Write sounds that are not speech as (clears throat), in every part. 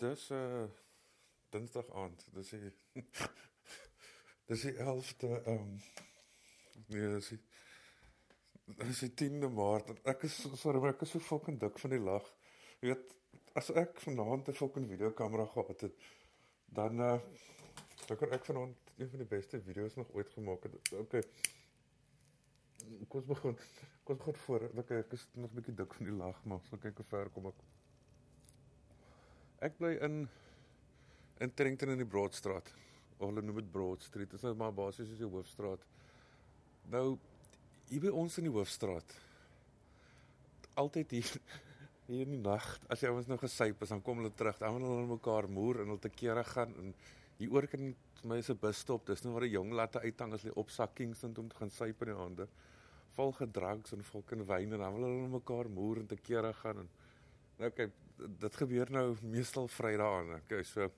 Dis 'n uh, Dinsdag aand. Dis die (laughs) Dis die 11de ehm um, nee, dis die Dis die 10de Maart. Ek is sorry, ek is so fucking dik van die lag. Jy weet, as ek vanaand 'n fucking videokamera gehad het, dan uh dan kan ek vanaand een van die beste video's nog ooit gemaak het. Okay. Kom ons begin. Kom ons begin voor. Okay, ek is nog 'n bietjie dik van die lag, maar so kyk hoe ver kom ek. Ek bly in in Trentton in die Broadstraat. Hulle noem dit Broad Street. Dit is nou maar basies soos die hoofstraat. Nou hier by ons in die hoofstraat. Altyd hier hier in die nag, as jy ons nou gesyp is, dan kom hulle terug. Dan hulle mekaar moer en hulle te kere gaan en hier oor kan my se busstop. Dis nou waar die jong latte uithang as hulle op sakkings om te gaan syp in die hande. Vol gedranks en vol kan wyn en dan hulle mekaar moer en te kere gaan en Nou kyk, dit gebeur nou meestal Vrydag aan. Okay, so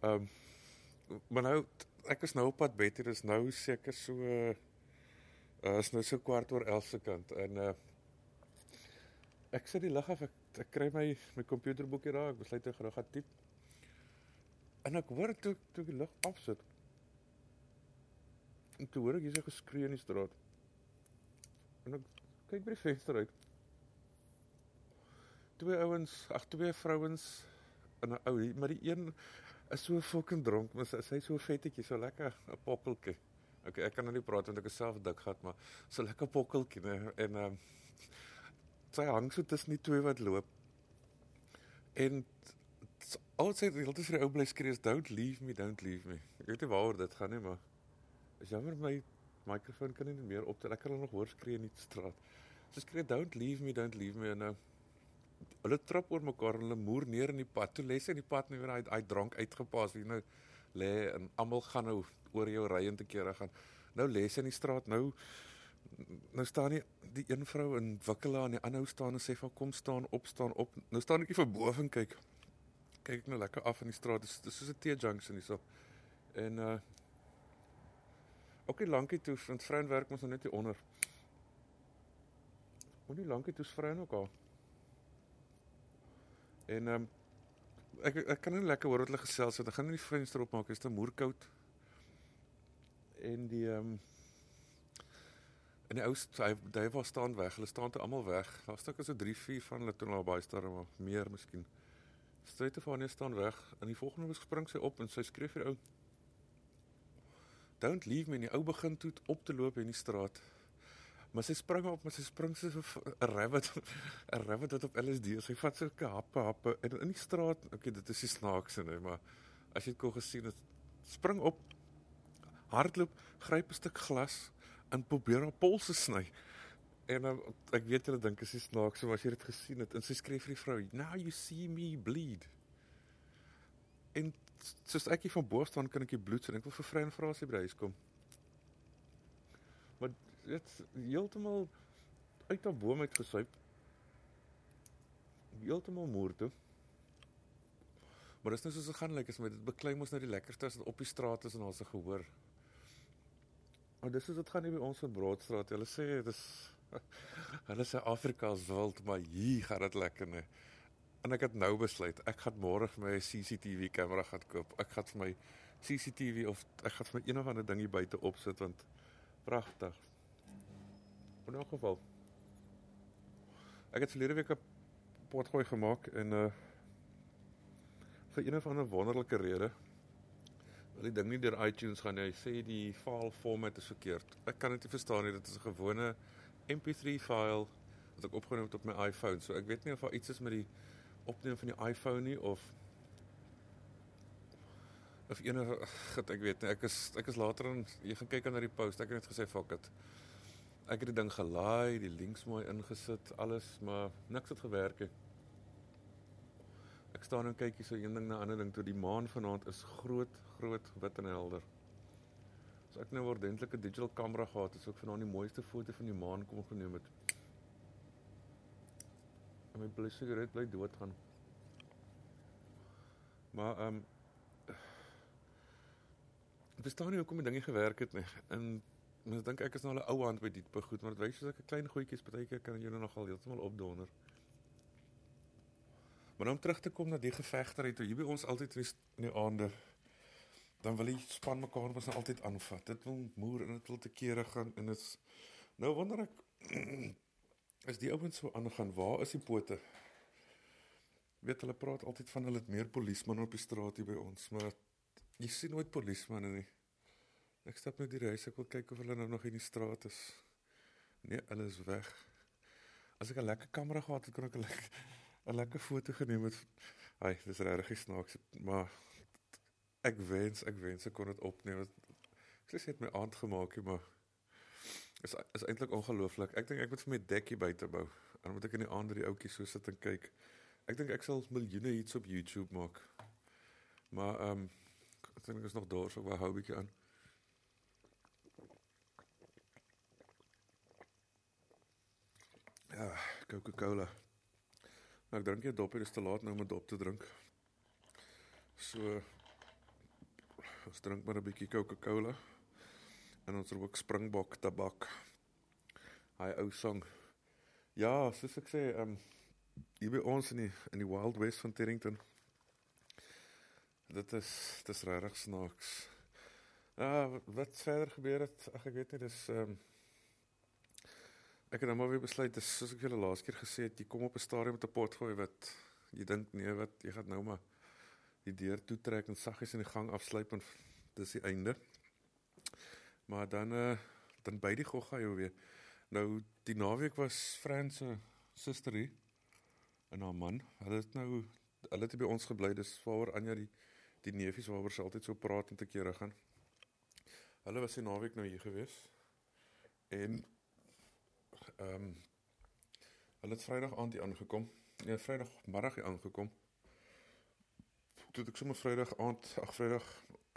ehm um, maar nou ek is nou op pad bed hier is nou seker so uh is nou so kwart oor 11 se kant en uh ek sit die lig af ek, ek kry my my komputerboekie daar ek besluit ek gaan typ en ek hoor toe toe die lig afsit. En toe hoor ek hier's 'n geskree in die straat. En ek kyk by die venster uit twee ouens, ag twee vrouens en 'n ou, maar die een is so fucking dronk, maar sy sy so vettetjie, so lekker 'n pokkeltjie. Okay, ek kan nou nie praat want ek is self dik gehad, maar so lekker pokkeltjie, nee, en ehm um, sy hang so tussen die twee wat loop. En al sy die hele tyd vir die ou bly skree, "Don't leave me, don't leave me." Ek weet nie waaroor dit gaan nie, maar is jammer my mikrofoon kan nie meer optel. Ek kan hulle nog hoor skree in die straat. Sy skree, "Don't leave me, don't leave me." En nou uh, hulle trap oor mekaar en hulle moer neer in die pad. Toe lê sy in die pad net weer hy hy drank uitgepas. Wie nou lê en almal gaan nou oor jou ry en te kere gaan. Nou lê sy in die straat. Nou nou staan die die een vrou in wikkela en die ander ou staan en sê van kom staan op staan op. Nou staan ek hier voor bo en kyk. Kyk ek nou lekker af in die straat. Dis dis soos 'n T-junction hierso. En uh nie lankie toe, want vrouens werk ons nou net hier onder. Moenie lankie toe vrouens ook al. En ehm um, ek ek kan nie lekker hoor wat hulle gesels het. Ek gaan nie die venster oopmaak, is te moerkoud. En die ehm um, en die ou hy hy was staan weg. Hulle staan te almal weg. Daar stuk is so 3, 4 van hulle toe al baie sterre maar meer miskien. Straight of Annie staan weg en die volgende was spring sy op en sy skreef vir ou Don't leave me en die ou begin toe op te loop in die straat. Maar sy spring op, maar sy spring so 'n rabbit, (laughs) 'n rabbit wat op LSD. Sy vat sulke happe happe en in die straat, okay, dit is die snaakse nou, maar as jy dit kon gesien het, spring op, hardloop, gryp 'n stuk glas en probeer haar polse sny. En um, ek weet hulle dink is die snaakse, maar as jy dit gesien het en sy skree vir die vrou, "Now you see me bleed." En soos ek hier van bo staan kan ek die bloed sien. Ek wil vir vrou en vra as sy by huis kom. Maar dit heeltemal uit 'n boom uit gesuip. Heeltemal moer toe. Maar dit is nou soos dit gaan lyk as my dit beklei mos nou die lekkerste as dit op die straat is en ons se gehoor. Maar dis is dit gaan nie by ons in Broadstraat. Hulle sê dit is (laughs) hulle sê Afrika is wild, maar hier gaan dit lekker nee. En ek het nou besluit, ek gaan môre vir my CCTV kamera gaan koop. Ek gaan vir my CCTV of ek gaan vir my een of ander ding hier buite opsit want pragtig. In elk geval. Ek het verlede week 'n potgooi gemaak en uh vir een of ander wonderlike rede wil die ding nie deur iTunes gaan nie. Hy sê die file format is verkeerd. Ek kan dit nie verstaan nie. Dit is 'n gewone MP3 file wat ek opgeneem het op my iPhone. So ek weet nie of daar iets is met die opneem van die iPhone nie of of enige ek weet nie. Ek is ek is later in jy gaan kyk aan na die post. Ek het net gesê fuck it. Ek het die ding gelaai, die links mooi ingesit, alles, maar niks het gewerk nie. Ek staan en kyk hier so een ding na ander ding toe die maan vanaand is groot, groot, wit en helder. So ek nou 'n ordentlike digital kamera gehad, is ook vanaand die mooiste foto van die maan kom geneem het. En my bly sigaret bly dood gaan. Maar ehm (sighs) um, Ek verstaan nie hoekom die dinge gewerk het nie. En Mens dink ek is nou 'n ou hand by dit begoed, maar dit wys soos ek 'n klein goedjies partykeer kan nou nogal heeltemal opdonder. Maar om terug te kom na die gevegter het, hier by ons altyd in die, die aande dan wil die span mekaar mos nou altyd aanvat. Dit wil moer en dit wil te kere gaan en dit's nou wonder ek (clears throat) is die ouens so aangaan, waar is die pote? Weet hulle praat altyd van hulle het meer polisman op die straat hier by ons, maar jy sien nooit polisman nie. Ek stap net die reis, ek wil kyk of hulle nou nog in die straat is. Nee, hulle is weg. As ek 'n lekker kamera gehad het, kon ek 'n lekker (laughs) 'n lekker foto geneem het. Ai, dis regtig snaaks, maar ek wens, ek wens ek kon dit opneem. Ek sê dit my aand gemaak, maar is is eintlik ongelooflik. Ek dink ek moet vir my dekkie buite bou. En dan moet ek in die aand die ouetjie so sit en kyk. Ek dink ek sal miljoene hits op YouTube maak. Maar ehm um, ek dink ek is nog daar, so ek hou 'n bietjie aan. Ja, Coca-Cola. Nou ek drink jy dop, dit is te laat nou om 'n dop te drink. So ons drink maar 'n bietjie Coca-Cola. En ons rook Springbok tabak. Hy ou song. Ja, soos ek sê, ehm um, by ons in die in die Wild West van Terrington. Dit is dis regtig snaaks. Ah, uh, wat verder gebeur het? Ag ek weet nie, dis ehm um, ek het nou maar weer besluit, dis soos ek julle laas keer gesê het, jy kom op 'n stadium met 'n pot gooi wat jy dink nee, wat jy gaan nou maar die deur toe trek en saggies in die gang afsluip en dis die einde. Maar dan uh dan by die gogga jou weer. Nou die naweek was Frans se suster hier en haar man. Hulle het nou hulle het by ons gebly. Dis waaroor Anja die die neefies waaroor sy altyd so praat en te kere gaan. Hulle was die naweek nou hier gewees. En ehm um, hulle het Vrydag aand hier aangekom. Nee, Vrydag middag hier aangekom. Toe ek sommer Vrydag aand, ag Vrydag,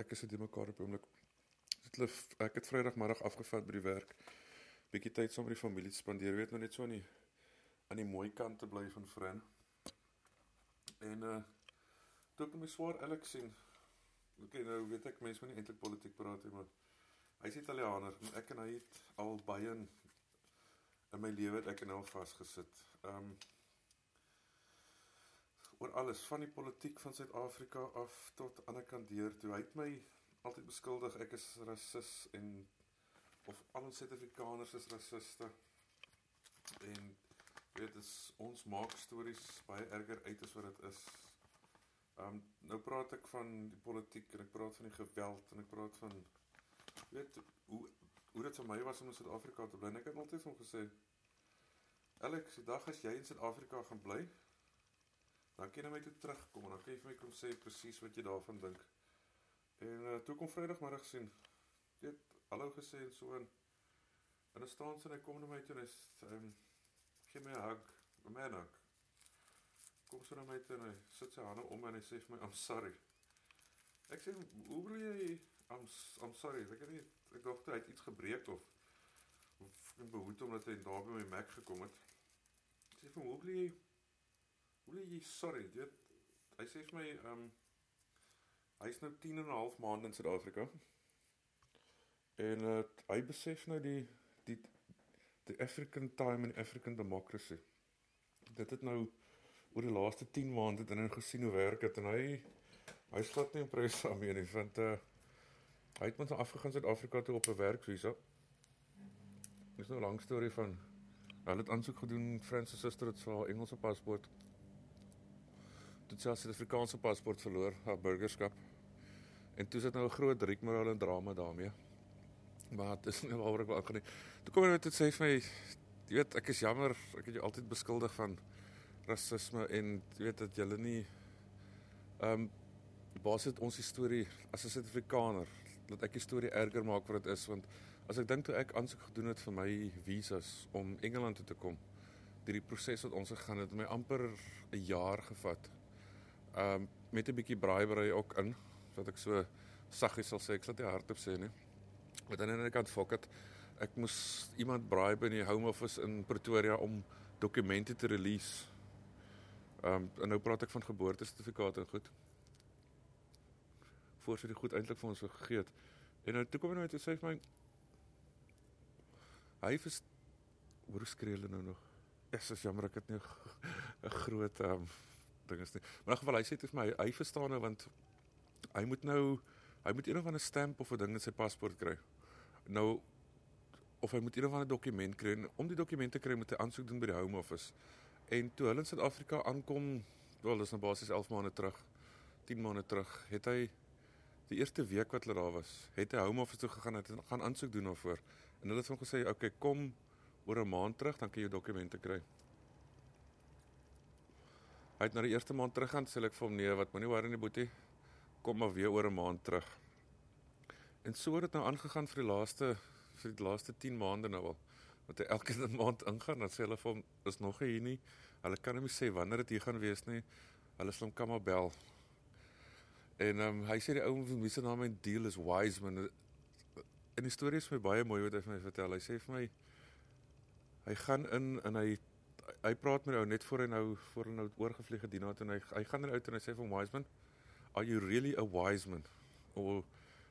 ek is dit mekaar op oomblik. Dit ek het Vrydag middag afgevat by die werk. Bietjie tyd saam met die familie spandeer, weet nou net so aan die aan die mooi kant te bly van Fran. En uh toe ek my swaar Alex sien. Okay, nou weet ek mense moet nie eintlik politiek praat nie, maar hy's Italianer en ek en hy het al baie in my lewe het ek en hom vasgesit. Um oor alles van die politiek van Suid-Afrika af tot aan die ander kant deur toe hy het my altyd beskuldig ek is rasis en of al ons Suid-Afrikaners is rasiste. En weet dis ons maak stories baie erger uit as wat dit is. Um nou praat ek van die politiek en ek praat van die geweld en ek praat van weet hoe hoe dit vir my was om in Suid-Afrika te bly. Ek het altyd hom gesê Alex, die dag as jy in Suid-Afrika gaan bly, dan kan jy na my toe terugkom en dan kan jy vir my kom sê presies wat jy daarvan dink. En uh, toe kom Vrydagmiddag sien, weet hallo gesê en so en en dan staan sy en hy kom na my toe en hy um, gee my 'n hug, 'n man hug. Kom sy na my toe en hy sit sy hande om en hy sê vir my I'm sorry. Ek sê hoe bedoel jy I'm I'm sorry. Ek het nie ek dink hy het iets gebreek of of behoed omdat hy daar by my Mac gekom het. Ek sê vir hom hoe bedoel jy hoe bedoel jy sorry? Dit hy sê vir my um hy's nou 10 en 'n half maande in Suid-Afrika. En uh, hy besef nou die die the African time and African democracy. Dit het nou oor die laaste 10 maande dit in gesien hoe werk dit en hy hy skat nie impress daarmee nie want uh hy het hom afgegaan Suid-Afrika toe op 'n werkvisa. Dis nou 'n lang storie van hulle het aansoek gedoen Francis suster het sy Engelse paspoort. Dit sê sy Afrikaanse paspoort verloor, haar burgerskap. En toe sit nou 'n groot driemoraal en drama daarmee. Maar dit is nie waaroor ek wil aangaan nie. Toe kom hy net sê vir my, jy weet, ek is jammer, ek het jou altyd beskuldig van rasisme en jy weet dat julle nie ehm um, sit ons storie as 'n Suid-Afrikaner dat ek die storie erger maak wat dit is want as ek dink toe ek aansoek gedoen het vir my visas om Engeland toe te kom, hierdie proses wat ons gegaan het, het my amper 'n jaar gevat. Ehm um, met 'n bietjie braaibrei ook in, wat ek so saggies sal sê, ek sal dit hardop sê nie. Wat aan die ander kant fok het, ek moes iemand bribe in die home office in Pretoria om dokumente te release. Ehm um, en nou praat ek van geboortesertifikate en goed. Voorsit die goed eintlik vir ons gegee het. En nou toe kom hy nou toe sê vir my hy vers hoe skree hulle nou nog? Ek is jammer ek het nie (laughs) 'n groot um, dinges nie. Maar in geval hy sê dit vir my hy verstaan nou want hy moet nou hy moet een of ander stamp of 'n ding in sy paspoort kry. Nou of hy moet een of ander dokument kry en om die dokument te kry moet hy aansoek doen by die Home Office. En toe hulle in Suid-Afrika aankom, wel dis nou basies 11 maande terug, 10 maande terug, het hy die eerste week wat hulle daar was, het hy Home Office toe gegaan en gaan aansoek doen daarvoor. En hulle het hom gesê, "Oké, okay, kom oor 'n maand terug, dan kan jy jou dokumente kry." Hy het na die eerste maand terug gaan, sê ek vir hom, "Nee, wat moenie worry nie, boetie. Kom maar weer oor 'n maand terug." En so het dit nou aangegaan vir die laaste vir die laaste 10 maande nou al. Want hy elke (laughs) maand ingaan, dan sê hulle vir hom, "Is nog hier nie." Hulle kan hom nie sê wanneer dit hier gaan wees nie. Hulle sal hom kan maar bel. En um, hy sê die ou wie se naam en deal is Wiseman. En die storie is vir my baie mooi wat hy vir my vertel. Hy sê vir my hy gaan in en hy hy praat met ou net voor hy nou voor hy nou oorgevlieg het hierna toe en hy hy gaan er uit en hy sê vir Wiseman, "Are you really a Wiseman?" Of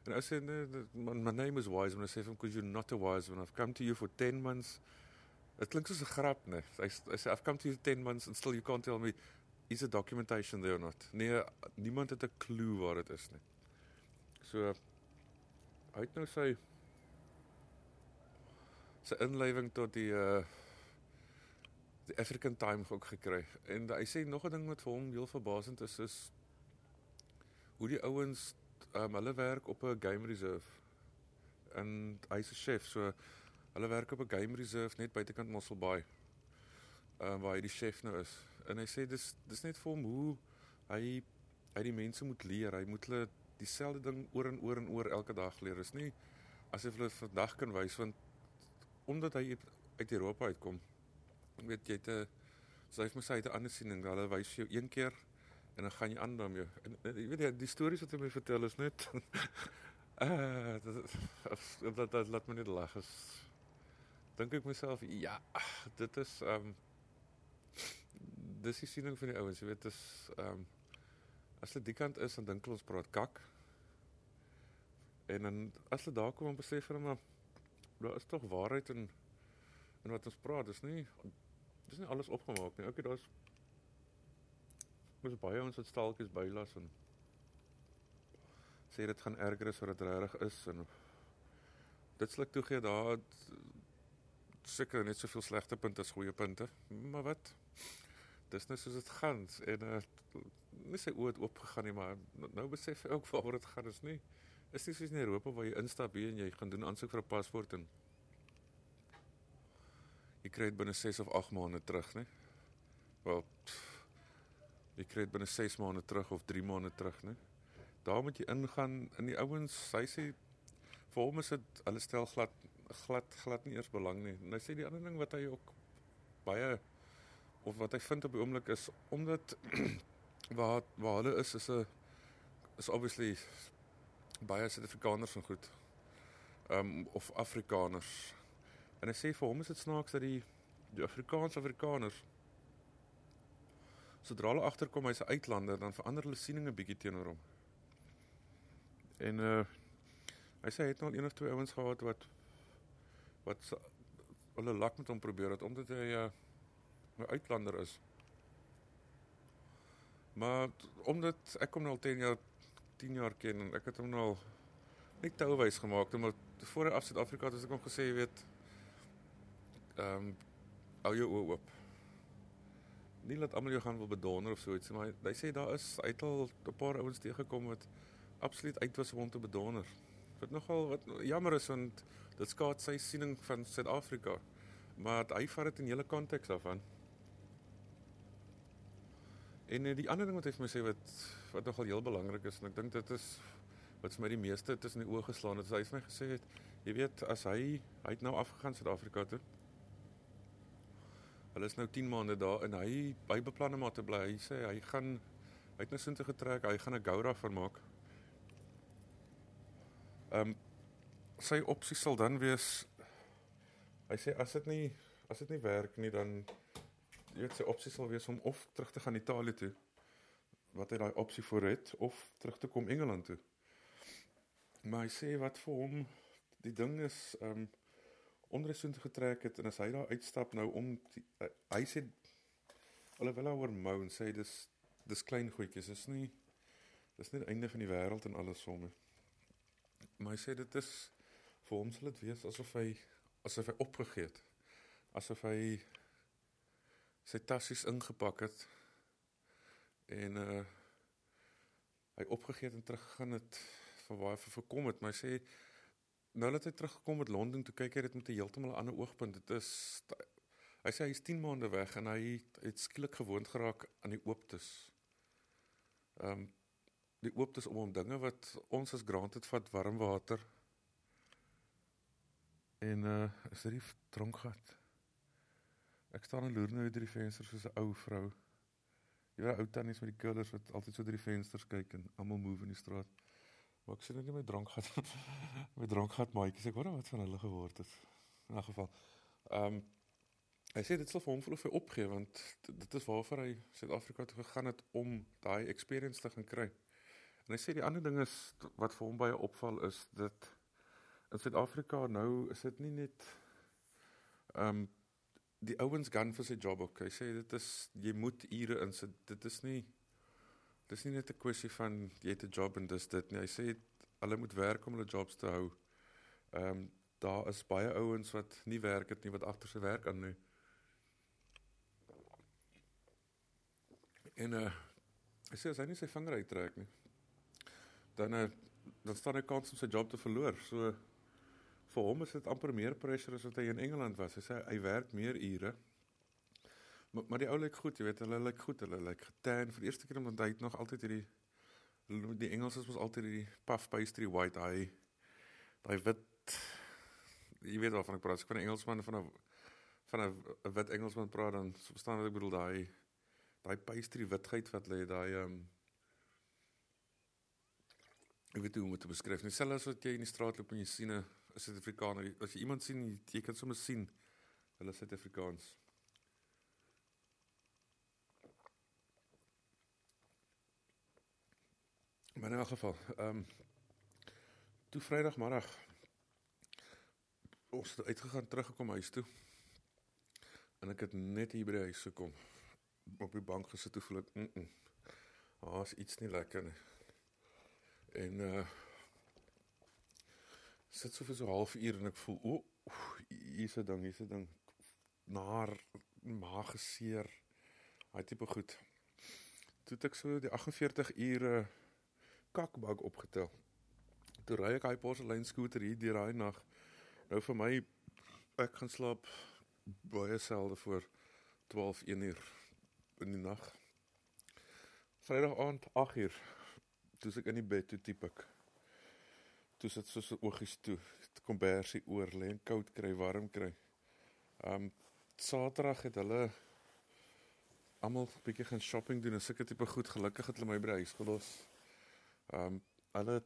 En I said, no, my, my name is Wiseman. I said, because you're not a Wiseman. I've come to you for 10 months. It klinkt soos 'n grap, nee. I, I said, I've come to you 10 months and still you can't tell me is a documentation there or not. Nee, niemand het 'n klou waar dit is nie. So het nou sy sy inlewing tot die uh die African Time ook gekry. En hy sê nog 'n ding wat vir hom heel verbasend is is hoe die ouens um, hulle werk op 'n game reserve. En hy's 'n chef, so hulle werk op 'n game reserve net buitekant Mossel Bay. Ehm um, waar hy die chef nou is. En hy sê dis dis net vir hom hoe hy hy die mense moet leer. Hy moet hulle dieselfde ding oor en oor en oor elke dag leer. Dis nie asof hulle vandag kan wys want omdat hy uit Europa uitkom. Ek weet jy het 'n sy het my sê hy het 'n ander siening. Hulle wys jou een keer en dan gaan jy aan daarmee. En, jy weet jy die stories wat hy my vertel is net (laughs) uh (laughs) dat dat, dat laat my net lag as dink ek myself ja, dit is um, dis die siening van die ouens, jy weet dis ehm um, as dit die kant is dan dink ons praat kak. En dan as hulle daar kom en besef hulle maar daar is tog waarheid in in wat ons praat. Dis nie dis nie alles opgemaak nie. Okay, daar's mos baie ons wat staaltjies bylas en sê dit gaan erger as wat dit regtig is en dit sluk toegee daar seker net soveel slegte punte as goeie punte maar wat dis net soos dit gaan en uh, nie sy oë het oopgegaan nie maar nou besef ek ook waaroor dit gaan is nie is nie soos in Europa waar jy instap hier en jy gaan doen aansoek vir 'n paspoort en jy kry dit binne 6 of 8 maande terug nê wel pff, Jy kry dit binne 6 maande terug of 3 maande terug, né? Daar moet jy ingaan in die ouens, hy sê vir hom is dit hulle stel glad glad glad nie eers belang nie. En hy sê die ander ding wat hy ook baie of wat hy vind op die oomblik is omdat (clears throat) waar waar hulle is is 'n is obviously baie Suid-Afrikaners en goed. Ehm um, of Afrikaners. En hy sê vir hom is dit snaaks dat die die Afrikaans Afrikaners sodra hulle agterkom hy's 'n uitlander, dan verander hulle siening 'n bietjie teenoor hom. En uh hy sê hy het nog een of twee ouens gehad wat wat hulle lak met hom probeer het omdat hy 'n uh, 'n uitlander is. Maar omdat ek kom nou al 10 jaar 10 jaar ken en ek het hom nou al net touwys gemaak omdat voor hy af Suid-Afrika het ek hom gesê weet ehm um, hou jou oë oop nie laat almal jou gaan wil bedonder of so iets maar hy sê daar is uit al 'n paar ouens teëgekom wat absoluut uit was om te bedonder. Wat nogal wat jammer is want dit skaad sy siening van Suid-Afrika. Maar hy vat dit in hele konteks af aan. En eh, die ander ding wat hy vir my sê wat wat nogal heel belangrik is en ek dink dit is wat vir my die meeste tussen die oë geslaan het, is hy het my gesê het, jy weet as hy hy het nou afgegaan Suid-Afrika toe Hulle is nou 10 maande daar en hy by beplanne maar te bly. Hy sê hy gaan hy het nou sin te getrek. Hy gaan 'n Goura van maak. Ehm um, sy opsie sal dan wees hy sê as dit nie as dit nie werk nie dan jy weet sy opsie sal wees om of terug te gaan Italië toe wat hy daai opsie voor het of terug te kom Engeland toe. Maar hy sê wat vir hom die ding is ehm um, ondersoek toe getrek het en as hy daar uitstap nou om die, uh, hy sê hulle wil oor mou en sê dis dis klein goedjies, dis nie dis nie die einde van die wêreld en alles somme. Maar hy sê dit is vir hom sal dit wees asof hy asof hy opgegee het. Asof hy sy tassies ingepak het en uh hy opgegee het en teruggegaan het van waar hy verkom het, maar hy sê nou dat hy teruggekom het Londen toe kyk hy dit met 'n heeltemal ander oogpunt. Dit is hy sê hy's 10 maande weg en hy het skielik gewoond geraak aan die ooptes. Ehm um, die ooptes om hom dinge wat ons as granted vat warm water en uh is dit die dronkgat. Ek staan en loer nou deur die venster soos 'n ou vrou. Jy weet ou tannies met die curlers wat altyd so deur die vensters kyk en almal move in die straat. Maar ek sien net my drank gehad. (laughs) my drank gehad maatjies. Ek hoor wat van hulle geword het. In 'n geval. Ehm um, hy sê dit sal vir hom voel of hy opgee want dit is waarvoor hy Suid-Afrika toe gegaan het om daai experience te gaan kry. En hy sê die ander ding is wat vir hom baie opval is dat in Suid-Afrika nou is dit nie net ehm um, die ouens gaan vir sy job ook. Hy sê dit is jy moet ure insit. Dit is nie dis nie net 'n kwessie van jy het 'n job en dis dit nie. Hy sê hulle moet werk om hulle jobs te hou. Ehm um, daar is baie ouens wat nie werk het nie wat agter sy werk aan nie. En uh hy sê as hy nie sy vinger uittrek nie, dan uh, dan staan hy kans om sy job te verloor. So vir hom is dit amper meer pressure as wat hy in Engeland was. Hy sê hy werk meer ure. Maar, maar die ou lyk goed, jy weet, hulle lyk goed, hulle lyk getan vir die eerste keer omdat hy nog altyd hierdie die Engels is mos altyd hierdie puff pastry white eye. Daai wit jy weet waarvan ek praat. Ek van 'n Engelsman van 'n van 'n wit Engelsman praat dan verstaan wat ek bedoel daai daai pastry witheid wat lê daai ehm um, ek weet hoe om dit te beskryf. Net selfs as wat jy in die straat loop en jy sien 'n Suid-Afrikaner, as jy iemand sien, jy, kan sommer sien hulle is Suid-Afrikaans. Maar in elk geval, ehm um, toe Vrydagmiddag ons het uitgegaan teruggekom huis toe. En ek het net hier by die huis gekom op die bank gesit toe voel ek, mm. -mm Daar's iets nie lekker nie. En uh sit so vir so 'n halfuur en ek voel, o, oh, hier's 'n ding, hier's 'n ding naar maag geseer. Daai tipe goed. Toe ek so die 48 ure kakbak opgetel. Toe ry ek hy porselein skooter hier deur daai nag. Nou vir my ek gaan slaap baie selde voor 12 1 uur in die nag. Vrydag aand 8 uur. Toe ek in die bed toe tipe ek. Toe sit so oogies toe. Kom bersie oor lê en koud kry, warm kry. Um Saterdag het hulle almal 'n bietjie gaan shopping doen en sulke tipe goed. Gelukkig het hulle my by die huis gelos. Um, hulle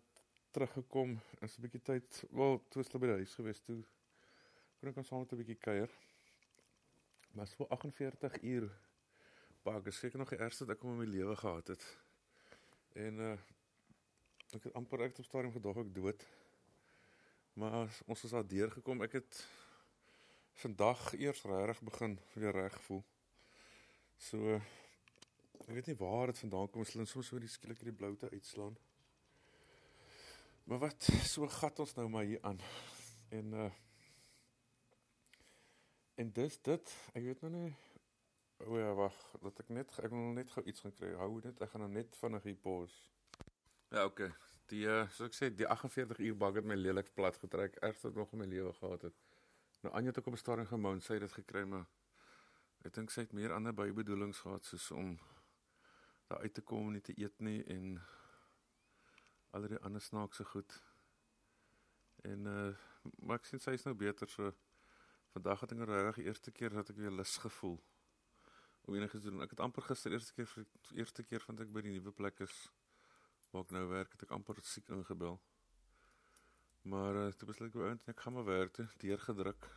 teruggekom in 'n bietjie tyd, wel, toe hulle by die huis gewees toe. Kon ek ons saam 'n bietjie kuier. Maar so 48 uur bak, ek seker nog die ergste wat ek in my lewe gehad het. En uh ek het amper ek het op stadium gedog ek dood. Maar ons is daar deur gekom. Ek het vandag eers regtig begin weer reg voel. So ek weet nie waar dit vandaan kom, soms so die skielik hierdie bloute uitslaan. Maar wat so gat ons nou maar hier aan. En uh En dis dit, ek weet nou nie O ja, wag, dat ek net ek wil net gou iets gaan kry. Hou dit, ek gaan nou net vinnig hier pos. Ja, okay. Die uh, soos ek sê, die 48 uur bag het my lelik plat getrek. Ergste wat nog in my lewe gehad het. Nou Anja het ook op 'n stadium gemount, sy het dit gekry, maar ek dink sy het meer ander bybedoelings gehad soos om daar uit te kom en nie te eet nie en al die ander snaakse goed. En uh maar ek sien sy is nou beter so. Vandag het ek regtig die eerste keer dat ek weer lus gevoel. Om enigiets te doen. Ek het amper gister eerste keer vir eerste keer van ek by die nuwe plek is waar ek nou werk, het ek amper siek ingebel. Maar uh, toe besluit ek oond ek gaan maar werk toe, deurgedruk.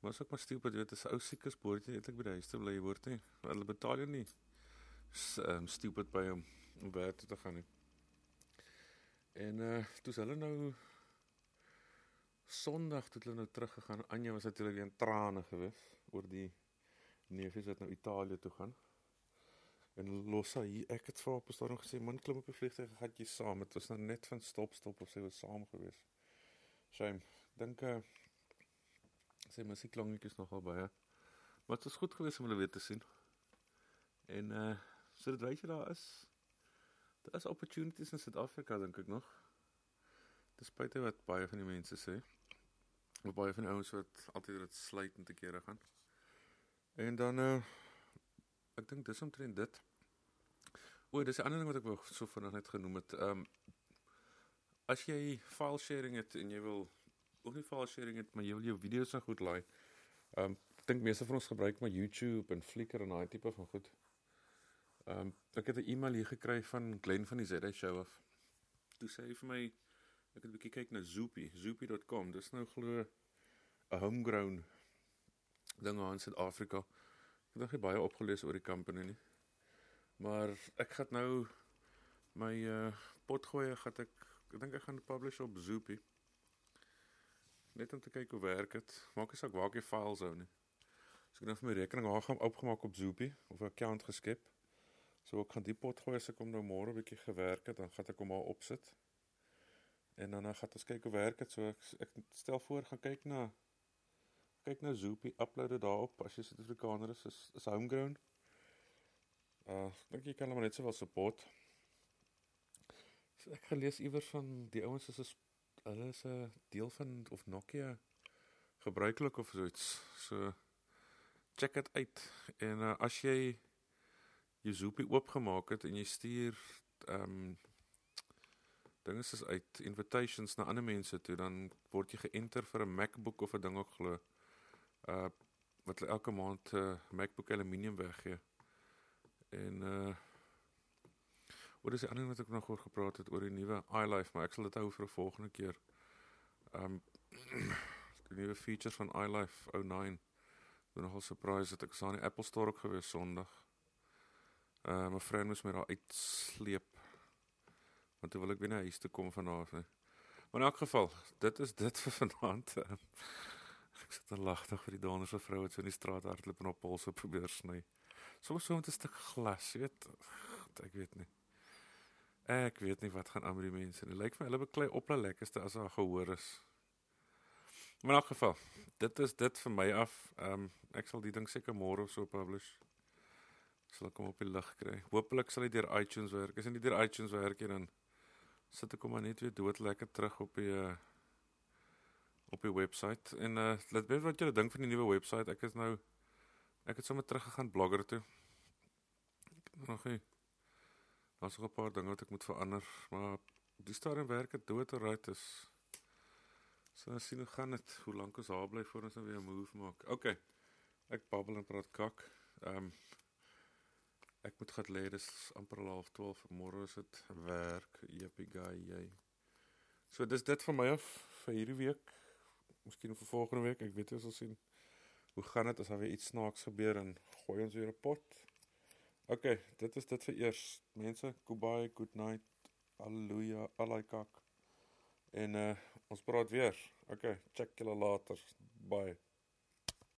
Maar as ek maar stupid weet, as ou siek is, behoort jy eintlik by die huis te bly, hoort jy? Hulle betaal jou nie. Um, stupid by hom om werk te gaan nie. En uh toe hulle nou Sondag toe hulle nou teruggegaan. Anja was natuurlik in trane gewees oor die neefies wat nou Italië toe gaan. En Lossa hier, ek het vir haar op 'n stadium gesê, "Man, klim op die vliegtuig, gaan jy saam." Dit was nou net van stop stop of sy was saam gewees. Shame. Dink uh sy musiekklangetjies nogal baie. Maar dit was goed geweest om hulle weer te sien. En uh so dit wys jy daar is daar is opportunities in Suid-Afrika dink ek nog. Despite wat baie van die mense sê. Of baie van die ouens wat altyd dit sluit en te kere gaan. En dan uh ek dink dis omtrent dit. O, dis 'n ander ding wat ek wou so vinnig net genoem het. Ehm um, as jy file sharing het en jy wil of nie file sharing het, maar jy wil jou video's nou goed laai. Ehm um, ek dink meeste van ons gebruik maar YouTube en Flickr en daai tipe van goed. Ehm um, ek het 'n e-mail hier gekry van Glenn van die ZD show af. Toe sê hy vir my ek het 'n bietjie kyk na Zoopy, zoopy.com. Dis nou glo 'n homegrown ding aan Suid-Afrika. Ek nog nie baie opgelees oor die company nie. Maar ek gaan nou my uh pot gooi, gaan ek ek dink ek gaan publish op Zoopy. Net om te kyk hoe werk dit. Maak nie saak waar ek die files hou nie. So ek het nou vir my rekening daar gaan opgemaak op Zoopy of 'n account geskep. So ek gaan die pot gooi as ek kom nou môre 'n bietjie gewerk het, dan gaan ek hom maar opsit. En dan gaan ons kyk hoe werk dit. So ek, ek stel voor gaan kyk na kyk na Zoopy, upload dit daarop as jy Suid-Afrikaner is, is, is homegrown. Uh, dink jy kan hom net sowel support. So ek gelees iewers van die ouens is hulle is 'n deel van of Nokia gebruiklik of so iets. So check dit uit. En uh, as jy jou Zoopy oopgemaak het en jy stuur ehm um, dinge is uit invitations na ander mense toe, dan word jy geënter vir 'n MacBook of 'n ding ook glo. Uh wat hulle elke maand 'n uh, MacBook aluminium weggee. En uh Oor dis 'n ander wat ek nog oor gepraat het oor die nuwe iLife, maar ek sal dit hou vir 'n volgende keer. Um (clears throat) die nuwe features van iLife 09. Ek nogal surprised dat ek saan die Apple Store ook gewees Sondag. Uh my vriend moes my daar uitsleep. Want toe wil ek weer na huis toe kom vanaand. Maar in elk geval, dit is dit vir (laughs) vanaand. Ek sit en lag tog vir die donders se vrou wat so in die straat hardloop en op polse probeer sny. Soms so met 'n stuk glas, weet ek weet nie. Ek weet nie wat gaan aan met die mense nie. Lyk vir hulle beklei op hulle lekkerste as haar gehoor is. Maar in elk geval, dit is dit vir my af. Ehm um, ek sal die ding seker môre of so publish. Sal ek hom op die lig kry. Hoopelik sal hy deur iTunes werk. As hy nie deur iTunes werk nie dan sit ek hom maar net weer dood lekker terug op die uh, op die webwerf en uh laat weet wat julle dink van die nuwe webwerf. Ek is nou ek het sommer terug gegaan blogger toe. Nog nie Daar's nog 'n paar dinge wat ek moet verander, maar die stadium werk het dood alright is. So ons sien hoe gaan dit, hoe lank ons daar bly voor ons nou weer 'n move maak. OK. Ek babbel en praat kak. Ehm um, ek moet gaan lê, dis amper al 12:30 môre is dit werk. Jippie guy jy. So dis dit vir my af vir hierdie week. Miskien vir volgende week, ek weet ons sal sien. Hoe gaan dit as daar weer iets snaaks gebeur en gooi ons weer 'n pot? OK, dit is dit vir eers. Mense, goodbye, good night. Halleluja, alaikak. En uh ons praat weer. OK, check julle later. Bye.